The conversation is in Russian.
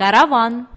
караван.